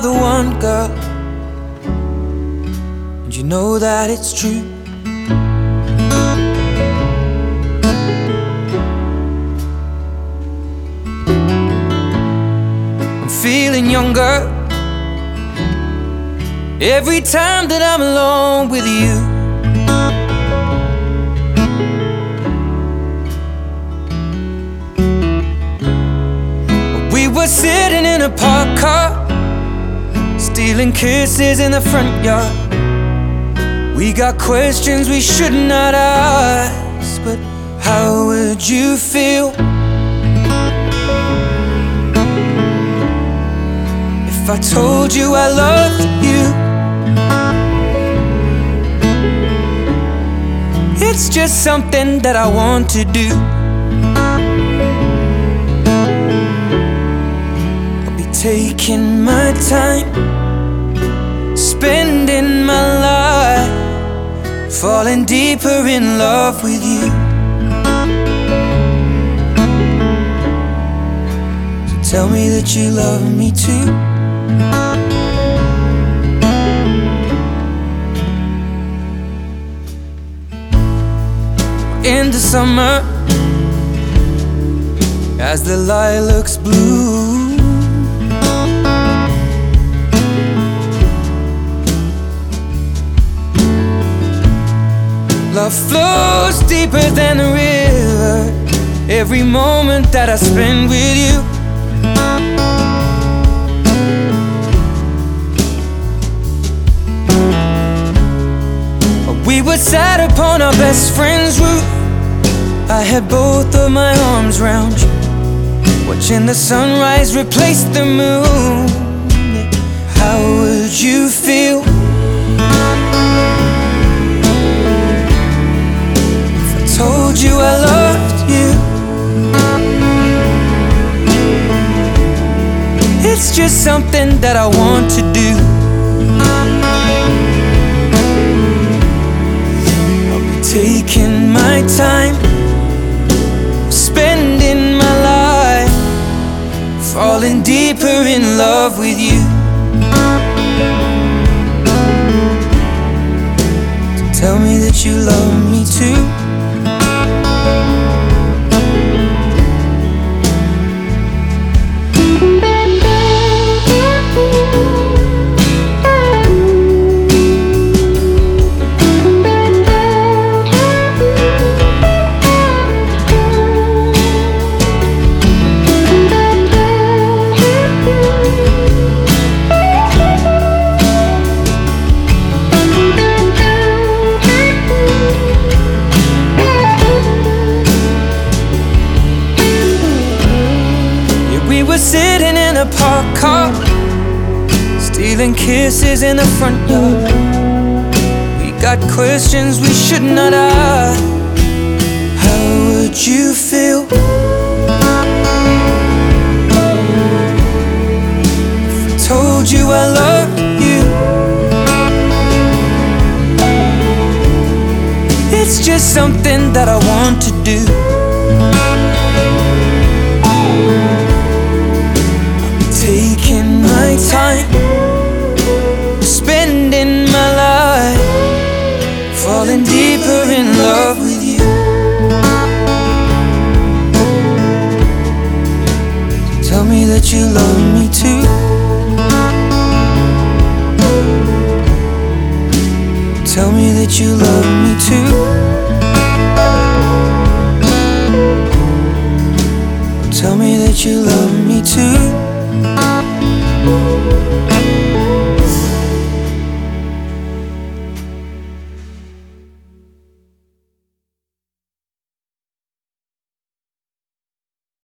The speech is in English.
Are the one, girl. And you know that it's true. I'm feeling younger every time that I'm alone with you. We were sitting in a parked car, stealing kisses in the front yard. We got questions we should not ask, but how would you feel if I told you I loved you? It's just something that I want to do. Taking my time, spending my life, falling deeper in love with you. So tell me that you love me too. In the summer, as the lilacs bloom. Flows deeper than a river. Every moment that I spend with you. We were sat upon our best friend's roof. I had both of my arms round you, watching the sunrise replace the moon. How would you feel you I loved you? It's just something that I want to do. I'll be taking my time, spending my life, falling deeper in love with you. So tell me that you love me too. Parked car, stealing kisses in the front yard. We got questions we should not ask. How would you feel if I told you I love you? It's just something that I want to do. Deeper in love with you. Tell me that you love me too. Tell me that you love